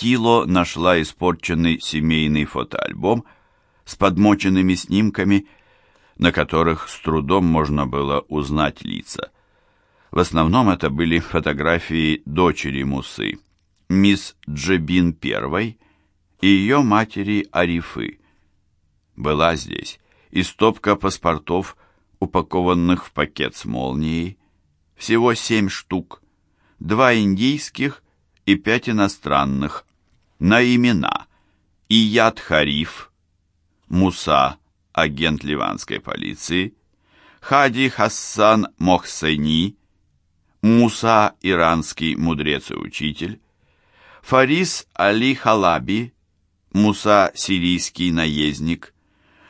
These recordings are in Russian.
Тило нашла испорченный семейный фотоальбом с подмоченными снимками, на которых с трудом можно было узнать лица. В основном это были фотографии дочери Мусы, мисс Джебин I и ее матери Арифы. Была здесь и стопка паспортов, упакованных в пакет с молнией, всего семь штук, два индийских и пять иностранных, на имена. Ияд Хариф, Муса, агент ливанской полиции, Хади Хассан Мохсени, Муса, иранский мудрец и учитель, Фарис Али Халаби, Муса, сирийский наездник,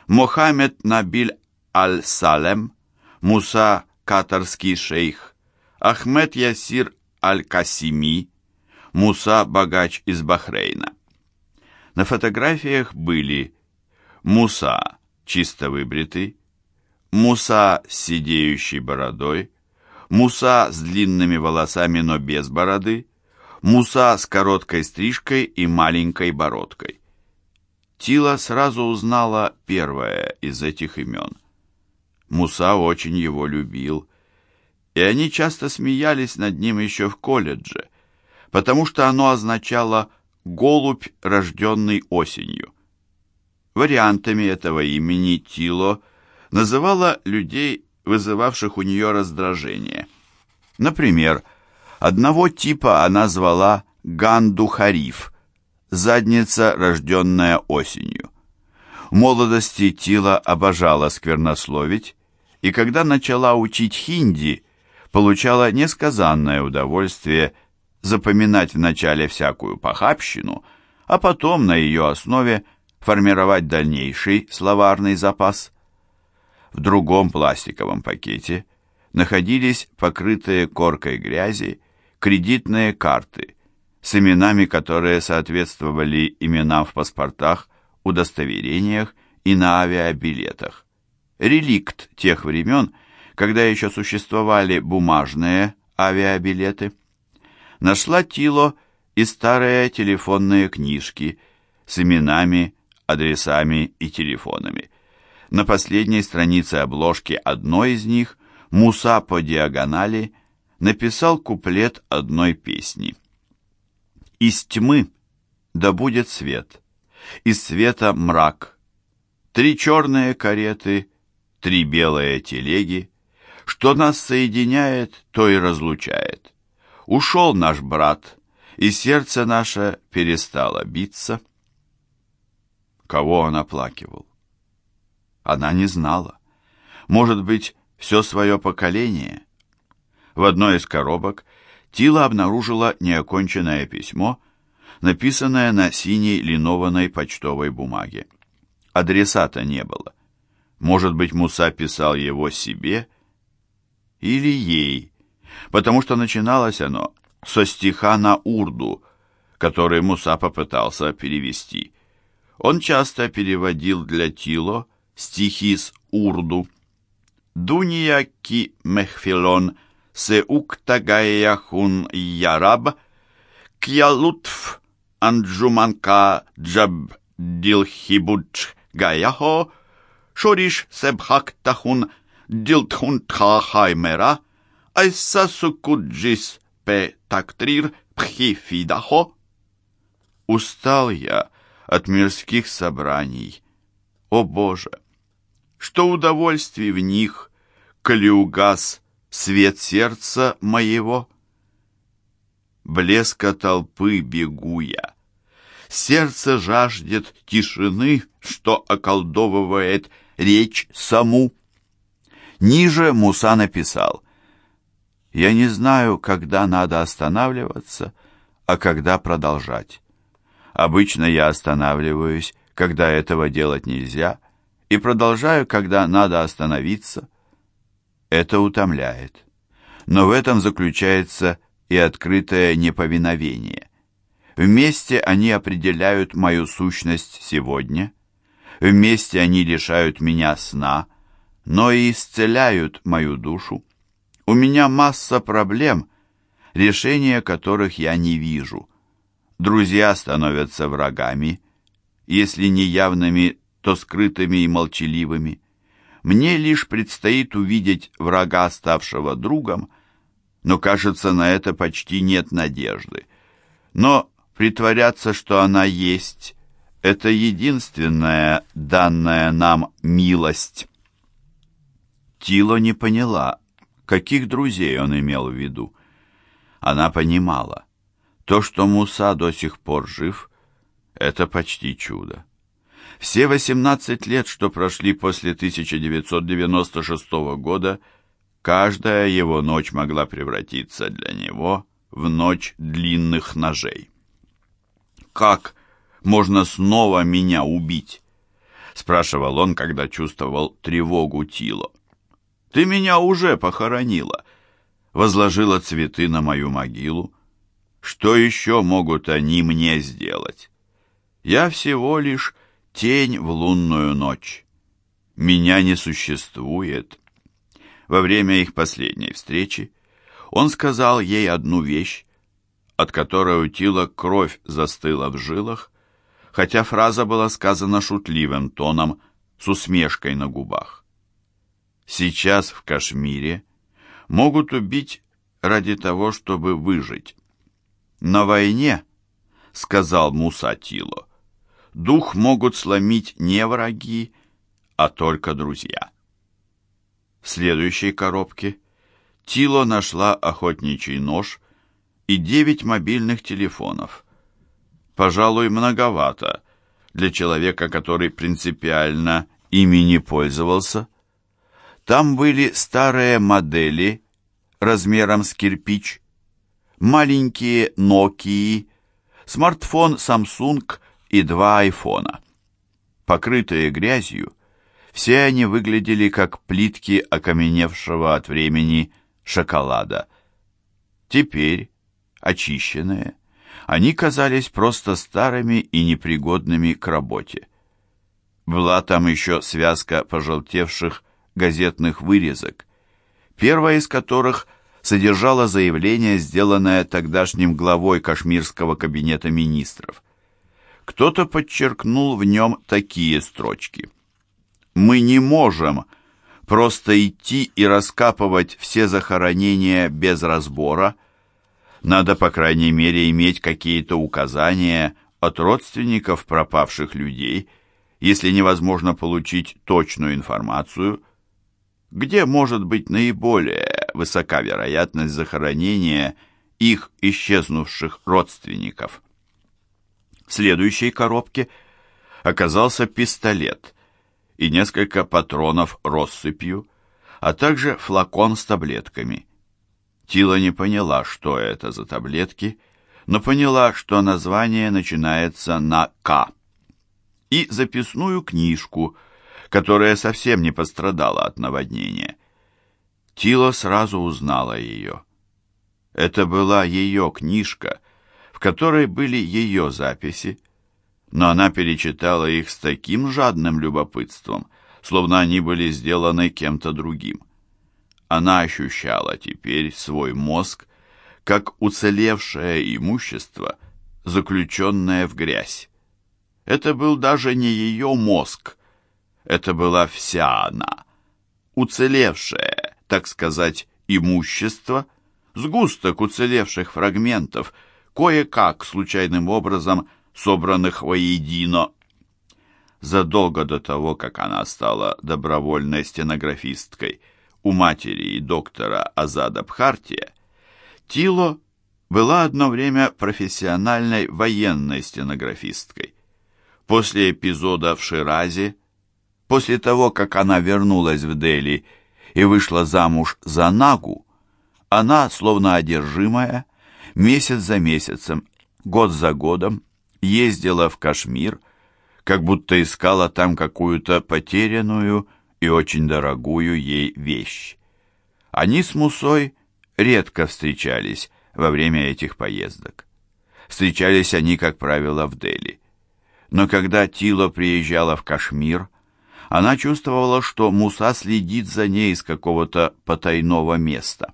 Мохаммед Набиль Аль-Салем, Муса, катарский шейх, Ахмед Ясир Аль-Касими, Муса, богач из Бахрейна. На фотографиях были Муса, чисто выбритый, Муса с сидеющей бородой, Муса с длинными волосами, но без бороды, Муса с короткой стрижкой и маленькой бородкой. Тила сразу узнала первое из этих имен. Муса очень его любил, и они часто смеялись над ним еще в колледже, потому что оно означало «голубь, рожденный осенью». Вариантами этого имени Тило называла людей вызывавших у нее раздражение. Например, одного типа она звала Ганду Хариф, задница, рожденная осенью. В молодости Тила обожала сквернословить, и когда начала учить хинди, получала несказанное удовольствие запоминать вначале всякую похабщину, а потом на ее основе формировать дальнейший словарный запас – в другом пластиковом пакете находились покрытые коркой грязи кредитные карты с именами, которые соответствовали именам в паспортах, удостоверениях и на авиабилетах. Реликт тех времен, когда еще существовали бумажные авиабилеты. Нашла Тило и старые телефонные книжки с именами, адресами и телефонами. На последней странице обложки одной из них Муса по диагонали написал куплет одной песни. «Из тьмы да будет свет, из света мрак, три черные кареты, три белые телеги, что нас соединяет, то и разлучает. Ушел наш брат, и сердце наше перестало биться». Кого он оплакивал? Она не знала. Может быть, все свое поколение? В одной из коробок Тила обнаружила неоконченное письмо, написанное на синей линованной почтовой бумаге. Адресата не было. Может быть, Муса писал его себе или ей, потому что начиналось оно со стиха на урду, который Муса попытался перевести. Он часто переводил для Тило стихи с урду. Дуния ки мехфилон се уктагаяхун яраб кьялутф анджуманка джаб дилхибудж гаяхо шориш себхактахун дилтхун тхахаймера айса сукуджис пе тактрир пхифидахо. Устал я от мирских собраний. О Боже! что удовольствий в них, коли угас свет сердца моего. Блеска толпы бегу я. Сердце жаждет тишины, что околдовывает речь саму. Ниже Муса написал, «Я не знаю, когда надо останавливаться, а когда продолжать. Обычно я останавливаюсь, когда этого делать нельзя, — и продолжаю, когда надо остановиться. Это утомляет. Но в этом заключается и открытое неповиновение. Вместе они определяют мою сущность сегодня, вместе они лишают меня сна, но и исцеляют мою душу. У меня масса проблем, решения которых я не вижу. Друзья становятся врагами, если не явными, то скрытыми и молчаливыми. Мне лишь предстоит увидеть врага, ставшего другом, но, кажется, на это почти нет надежды. Но притворяться, что она есть, это единственная данная нам милость. Тило не поняла, каких друзей он имел в виду. Она понимала, то, что Муса до сих пор жив, это почти чудо. Все 18 лет, что прошли после 1996 года, каждая его ночь могла превратиться для него в ночь длинных ножей. «Как можно снова меня убить?» — спрашивал он, когда чувствовал тревогу Тило. «Ты меня уже похоронила, возложила цветы на мою могилу. Что еще могут они мне сделать? Я всего лишь тень в лунную ночь. Меня не существует». Во время их последней встречи он сказал ей одну вещь, от которой у Тила кровь застыла в жилах, хотя фраза была сказана шутливым тоном, с усмешкой на губах. Сейчас в Кашмире могут убить ради того, чтобы выжить. На войне, сказал Муса Тило, дух могут сломить не враги, а только друзья. В следующей коробке Тило нашла охотничий нож и девять мобильных телефонов. Пожалуй, многовато для человека, который принципиально ими не пользовался. Там были старые модели размером с кирпич, маленькие Nokia, смартфон Samsung и два айфона. Покрытые грязью, все они выглядели как плитки окаменевшего от времени шоколада. Теперь, очищенные, они казались просто старыми и непригодными к работе. Была там еще связка пожелтевших газетных вырезок, первая из которых содержала заявление, сделанное тогдашним главой Кашмирского кабинета министров. Кто-то подчеркнул в нем такие строчки. «Мы не можем просто идти и раскапывать все захоронения без разбора», надо, по крайней мере, иметь какие-то указания от родственников пропавших людей, если невозможно получить точную информацию, где может быть наиболее высока вероятность захоронения их исчезнувших родственников. В следующей коробке оказался пистолет и несколько патронов россыпью, а также флакон с таблетками – Тила не поняла, что это за таблетки, но поняла, что название начинается на «К». И записную книжку, которая совсем не пострадала от наводнения. Тила сразу узнала ее. Это была ее книжка, в которой были ее записи, но она перечитала их с таким жадным любопытством, словно они были сделаны кем-то другим. Она ощущала теперь свой мозг как уцелевшее имущество, заключенное в грязь. Это был даже не ее мозг, это была вся она, уцелевшее, так сказать, имущество, сгусток уцелевших фрагментов, кое-как случайным образом собранных воедино. Задолго до того, как она стала добровольной стенографисткой – у матери и доктора Азада Бхартия, Тило была одно время профессиональной военной стенографисткой. После эпизода в Ширазе, после того, как она вернулась в Дели и вышла замуж за Нагу, она, словно одержимая, месяц за месяцем, год за годом, ездила в Кашмир, как будто искала там какую-то потерянную, и очень дорогую ей вещь. Они с Мусой редко встречались во время этих поездок. Встречались они, как правило, в Дели. Но когда Тило приезжала в Кашмир, она чувствовала, что Муса следит за ней из какого-то потайного места.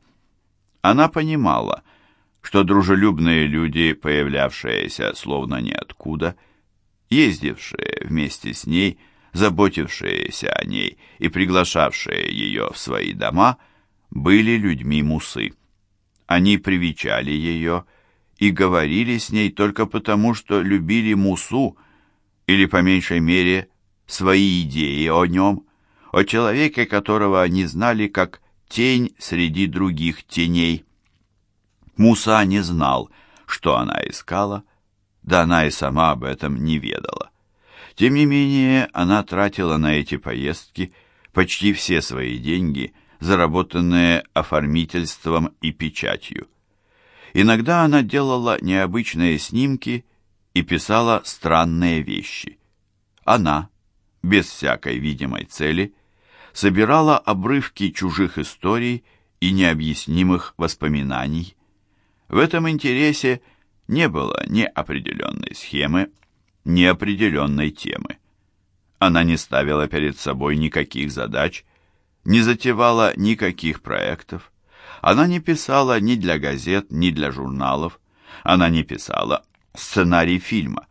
Она понимала, что дружелюбные люди, появлявшиеся словно ниоткуда, ездившие вместе с ней, заботившиеся о ней и приглашавшие ее в свои дома, были людьми Мусы. Они привечали ее и говорили с ней только потому, что любили Мусу, или, по меньшей мере, свои идеи о нем, о человеке, которого они знали как тень среди других теней. Муса не знал, что она искала, да она и сама об этом не ведала. Тем не менее, она тратила на эти поездки почти все свои деньги, заработанные оформительством и печатью. Иногда она делала необычные снимки и писала странные вещи. Она, без всякой видимой цели, собирала обрывки чужих историй и необъяснимых воспоминаний. В этом интересе не было ни определенной схемы, ни определенной темы. Она не ставила перед собой никаких задач, не затевала никаких проектов. Она не писала ни для газет, ни для журналов. Она не писала сценарий фильма.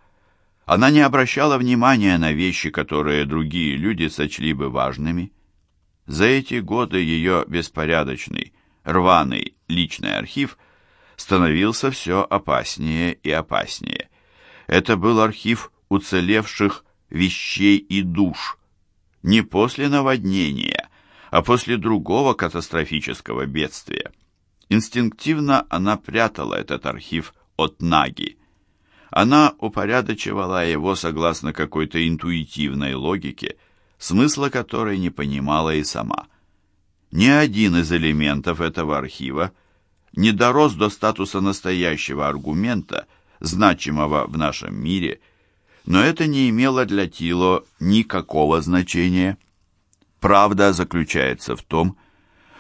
Она не обращала внимания на вещи, которые другие люди сочли бы важными. За эти годы ее беспорядочный, рваный личный архив становился все опаснее и опаснее. Это был архив уцелевших вещей и душ. Не после наводнения, а после другого катастрофического бедствия. Инстинктивно она прятала этот архив от Наги. Она упорядочивала его согласно какой-то интуитивной логике, смысла которой не понимала и сама. Ни один из элементов этого архива не дорос до статуса настоящего аргумента, значимого в нашем мире, но это не имело для Тило никакого значения. Правда заключается в том,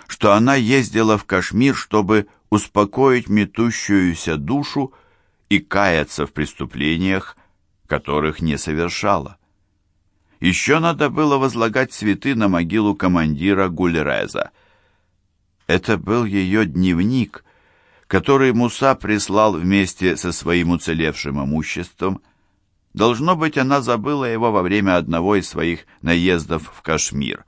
что она ездила в Кашмир, чтобы успокоить метущуюся душу и каяться в преступлениях, которых не совершала. Еще надо было возлагать цветы на могилу командира Гульреза. Это был ее дневник, который Муса прислал вместе со своим уцелевшим имуществом. Должно быть, она забыла его во время одного из своих наездов в Кашмир.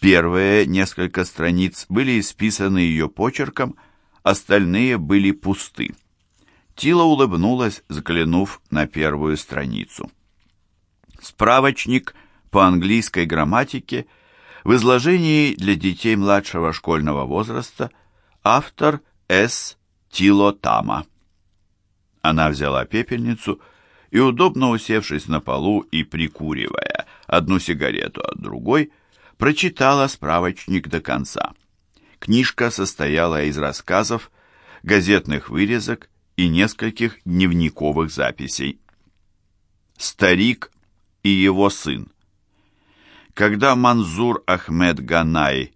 Первые несколько страниц были исписаны ее почерком, остальные были пусты. Тила улыбнулась, взглянув на первую страницу. Справочник по английской грамматике в изложении для детей младшего школьного возраста автор С. Тилотама. Она взяла пепельницу и, удобно усевшись на полу и прикуривая одну сигарету от другой, прочитала справочник до конца. Книжка состояла из рассказов, газетных вырезок и нескольких дневниковых записей. Старик и его сын. Когда Манзур Ахмед Ганай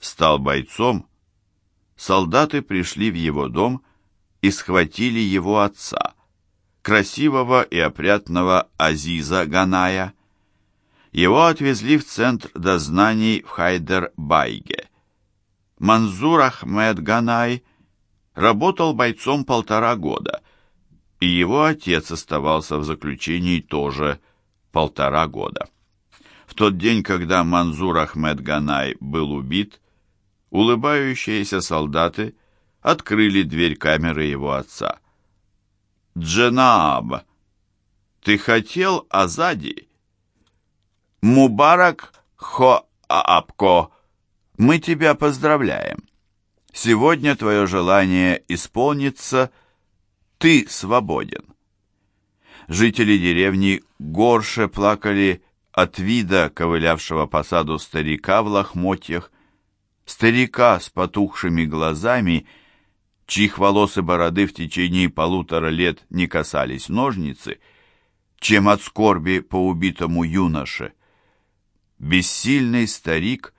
стал бойцом, солдаты пришли в его дом и схватили его отца, красивого и опрятного Азиза Ганая. Его отвезли в центр дознаний в Хайдер-Байге. Манзур Ахмед Ганай работал бойцом полтора года, и его отец оставался в заключении тоже полтора года. В тот день, когда Манзур Ахмед Ганай был убит, улыбающиеся солдаты открыли дверь камеры его отца. «Дженааб, ты хотел Азади?» «Мубарак Хо-Аапко, мы тебя поздравляем!» Сегодня твое желание исполнится, ты свободен. Жители деревни горше плакали от вида ковылявшего по саду старика в лохмотьях, старика с потухшими глазами, чьих волос и бороды в течение полутора лет не касались ножницы, чем от скорби по убитому юноше. Бессильный старик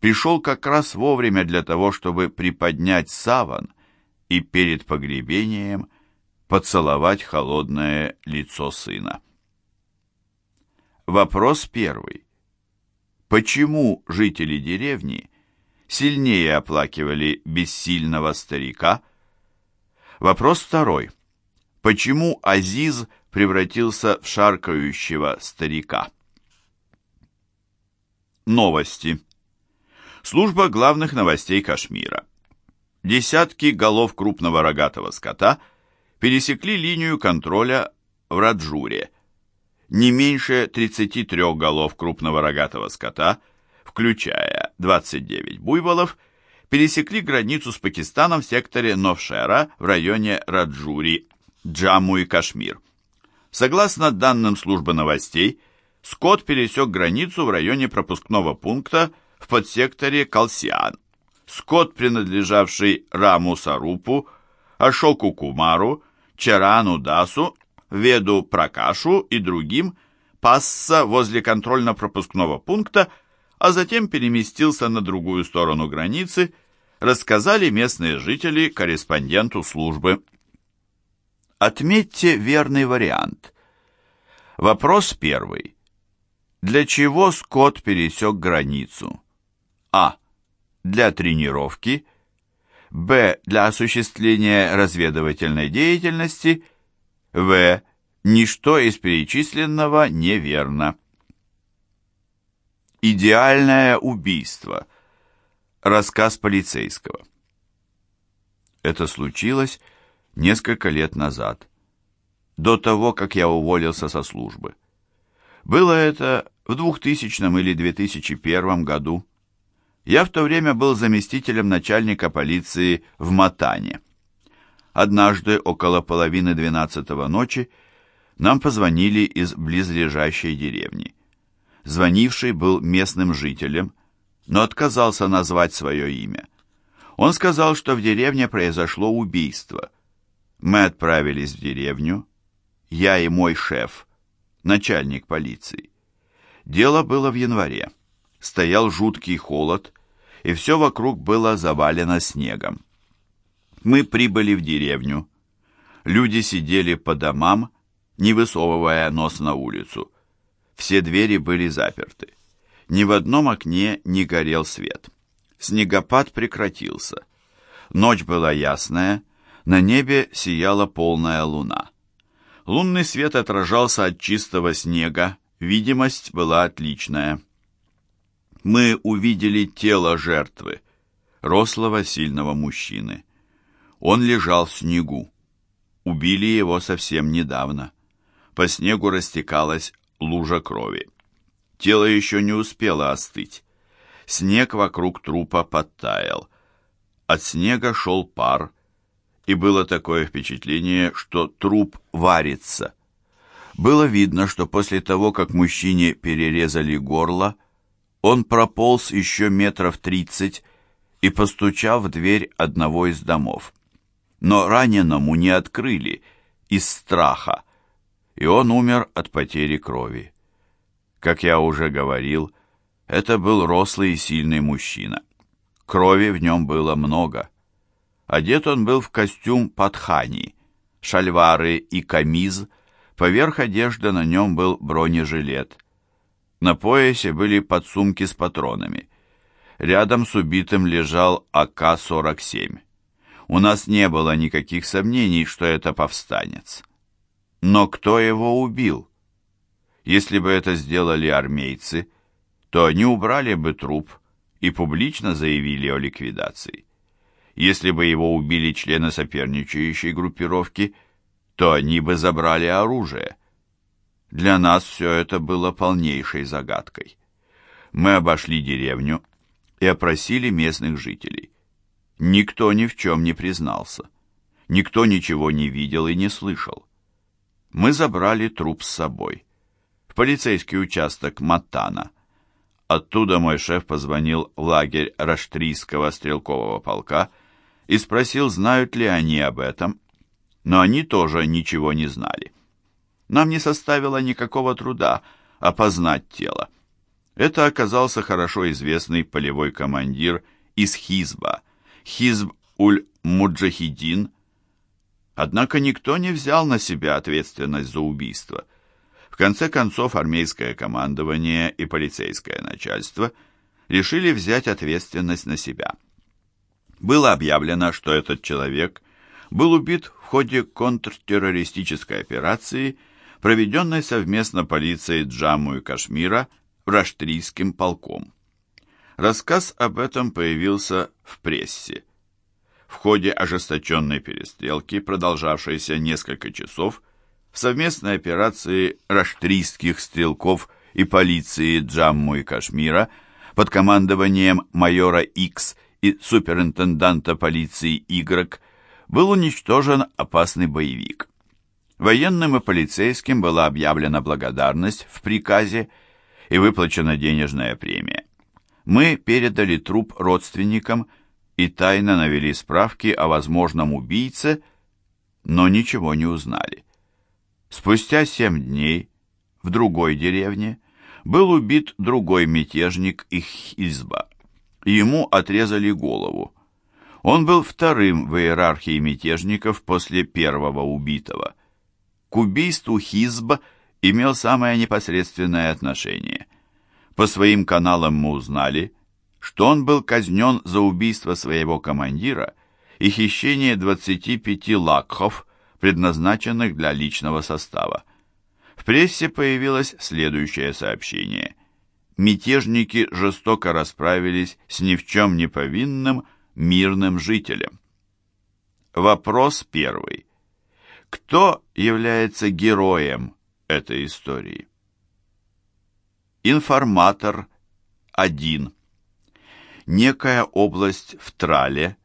пришел как раз вовремя для того, чтобы приподнять саван и перед погребением поцеловать холодное лицо сына. Вопрос первый. Почему жители деревни сильнее оплакивали бессильного старика, Вопрос второй. Почему Азиз превратился в шаркающего старика? Новости. Служба главных новостей Кашмира. Десятки голов крупного рогатого скота пересекли линию контроля в Раджуре. Не меньше 33 голов крупного рогатого скота, включая 29 буйволов, пересекли границу с Пакистаном в секторе Новшера в районе Раджури, Джамму и Кашмир. Согласно данным службы новостей, скот пересек границу в районе пропускного пункта в подсекторе Калсиан. Скот, принадлежавший Раму Сарупу, Ашоку Кумару, Чарану Дасу, Веду Пракашу и другим, пасся возле контрольно-пропускного пункта, а затем переместился на другую сторону границы, рассказали местные жители корреспонденту службы. Отметьте верный вариант. Вопрос первый. Для чего Скотт пересек границу? А. Для тренировки. Б. Для осуществления разведывательной деятельности. В. Ничто из перечисленного неверно. Идеальное убийство. Рассказ полицейского. Это случилось несколько лет назад, до того, как я уволился со службы. Было это в 2000 или 2001 году. Я в то время был заместителем начальника полиции в Матане. Однажды, около половины двенадцатого ночи, нам позвонили из близлежащей деревни. Звонивший был местным жителем, но отказался назвать свое имя. Он сказал, что в деревне произошло убийство. Мы отправились в деревню, я и мой шеф, начальник полиции. Дело было в январе. Стоял жуткий холод, и все вокруг было завалено снегом. Мы прибыли в деревню. Люди сидели по домам, не высовывая нос на улицу. Все двери были заперты. Ни в одном окне не горел свет. Снегопад прекратился. Ночь была ясная, на небе сияла полная луна. Лунный свет отражался от чистого снега, видимость была отличная. Мы увидели тело жертвы, рослого сильного мужчины. Он лежал в снегу. Убили его совсем недавно. По снегу растекалась лужа крови. Тело еще не успело остыть. Снег вокруг трупа подтаял. От снега шел пар, и было такое впечатление, что труп варится. Было видно, что после того, как мужчине перерезали горло, он прополз еще метров тридцать и постучал в дверь одного из домов. Но раненому не открыли из страха, и он умер от потери крови. Как я уже говорил, это был рослый и сильный мужчина. Крови в нем было много. Одет он был в костюм патхани, шальвары и камиз, поверх одежды на нем был бронежилет. На поясе были подсумки с патронами. Рядом с убитым лежал АК-47. У нас не было никаких сомнений, что это повстанец. Но кто его убил? Если бы это сделали армейцы, то они убрали бы труп и публично заявили о ликвидации. Если бы его убили члены соперничающей группировки, то они бы забрали оружие. Для нас все это было полнейшей загадкой. Мы обошли деревню и опросили местных жителей. Никто ни в чем не признался. Никто ничего не видел и не слышал мы забрали труп с собой. В полицейский участок Матана. Оттуда мой шеф позвонил в лагерь Раштрийского стрелкового полка и спросил, знают ли они об этом, но они тоже ничего не знали. Нам не составило никакого труда опознать тело. Это оказался хорошо известный полевой командир из Хизба, Хизб-уль-Муджахидин, Однако никто не взял на себя ответственность за убийство. В конце концов, армейское командование и полицейское начальство решили взять ответственность на себя. Было объявлено, что этот человек был убит в ходе контртеррористической операции, проведенной совместно полицией Джамму и Кашмира Раштрийским полком. Рассказ об этом появился в прессе. В ходе ожесточенной перестрелки, продолжавшейся несколько часов, в совместной операции раштрийских стрелков и полиции Джамму и Кашмира под командованием майора Икс и суперинтенданта полиции Y был уничтожен опасный боевик. Военным и полицейским была объявлена благодарность в приказе и выплачена денежная премия. Мы передали труп родственникам и тайно навели справки о возможном убийце, но ничего не узнали. Спустя семь дней в другой деревне был убит другой мятежник их изба. Ему отрезали голову. Он был вторым в иерархии мятежников после первого убитого. К убийству Хизб имел самое непосредственное отношение. По своим каналам мы узнали, что он был казнен за убийство своего командира и хищение 25 лакхов, предназначенных для личного состава. В прессе появилось следующее сообщение. Мятежники жестоко расправились с ни в чем не повинным мирным жителем. Вопрос первый. Кто является героем этой истории? Информатор 1. Некая область в Трале,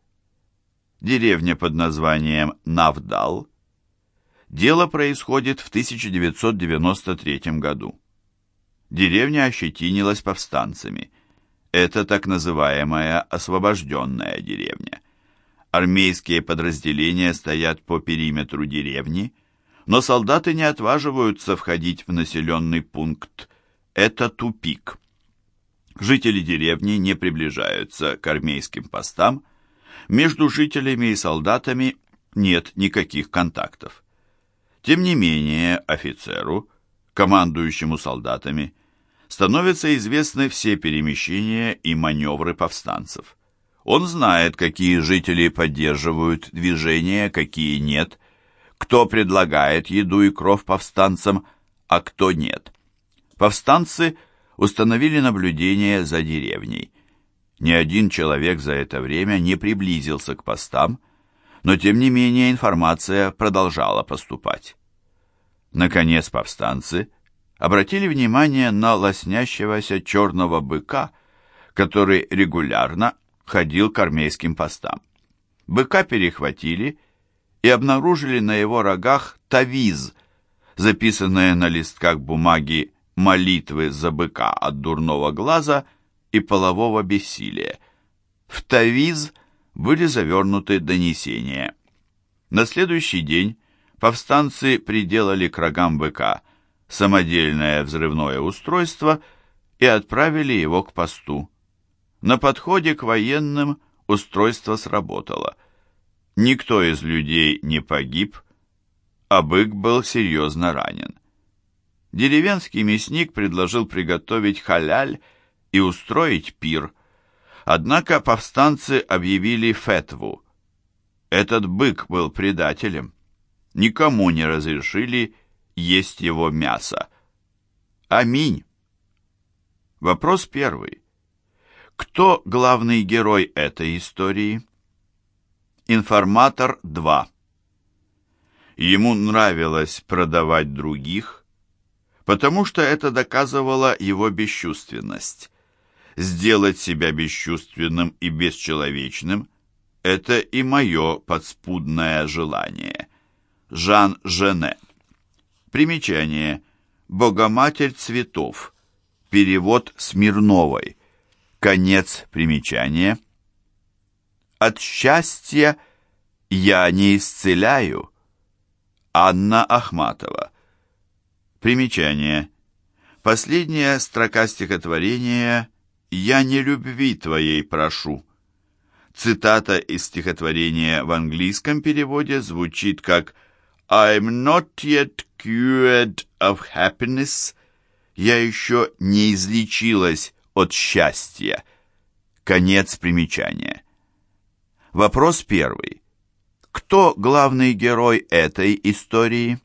деревня под названием Навдал. Дело происходит в 1993 году. Деревня ощетинилась повстанцами – это так называемая освобожденная деревня. Армейские подразделения стоят по периметру деревни, но солдаты не отваживаются входить в населенный пункт. Это тупик. Жители деревни не приближаются к армейским постам, между жителями и солдатами нет никаких контактов. Тем не менее, офицеру, командующему солдатами, становятся известны все перемещения и маневры повстанцев. Он знает, какие жители поддерживают движение, какие нет, кто предлагает еду и кровь повстанцам, а кто нет. Повстанцы установили наблюдение за деревней. Ни один человек за это время не приблизился к постам, но тем не менее информация продолжала поступать. Наконец повстанцы обратили внимание на лоснящегося черного быка, который регулярно ходил к армейским постам. Быка перехватили и обнаружили на его рогах тавиз, записанные на листках бумаги молитвы за быка от дурного глаза и полового бессилия. В тавиз были завернуты донесения. На следующий день повстанцы приделали к рогам быка – самодельное взрывное устройство и отправили его к посту. На подходе к военным устройство сработало. Никто из людей не погиб, а бык был серьезно ранен. Деревенский мясник предложил приготовить халяль и устроить пир. Однако повстанцы объявили фетву. Этот бык был предателем. Никому не разрешили есть его мясо. Аминь. Вопрос первый. Кто главный герой этой истории? Информатор 2. Ему нравилось продавать других, потому что это доказывало его бесчувственность. Сделать себя бесчувственным и бесчеловечным – это и мое подспудное желание. Жан Жене Примечание. Богоматерь цветов. Перевод Смирновой. Конец примечания. От счастья я не исцеляю. Анна Ахматова. Примечание. Последняя строка стихотворения «Я не любви твоей прошу». Цитата из стихотворения в английском переводе звучит как «I'm not yet cured of happiness, я еще не излечилась от счастья. Конец примечания. Вопрос первый. Кто главный герой этой истории?